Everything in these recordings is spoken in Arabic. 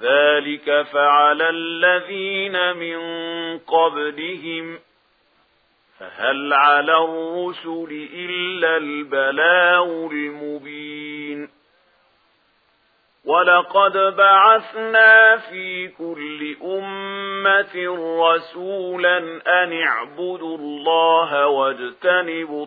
كذلك فعل الذين من قبلهم فهل على الرسل إلا الْبَلَاغُ المبين ولقد بعثنا في كل أمة رسولا أن اعبدوا الله واجتنبوا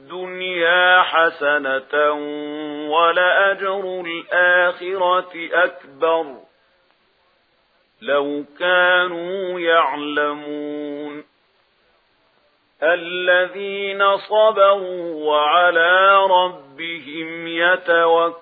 الدنيا حسنة ولأجر الآخرة أكبر. لو كانوا يعلمون. الذين صبروا وعلى ربهم يتوكلون.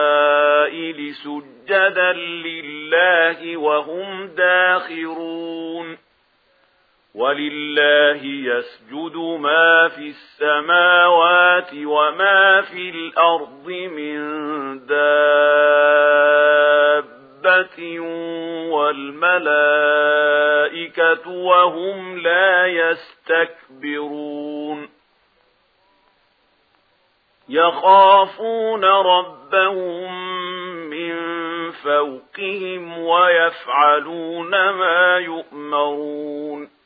سجدا لله وهم داخرون ولله يسجد ما في السماوات وما في الأرض من دابة والملائكة وهم لا يستكبرون يخافون ربهم فوقهم ويفعلون ما يؤمرون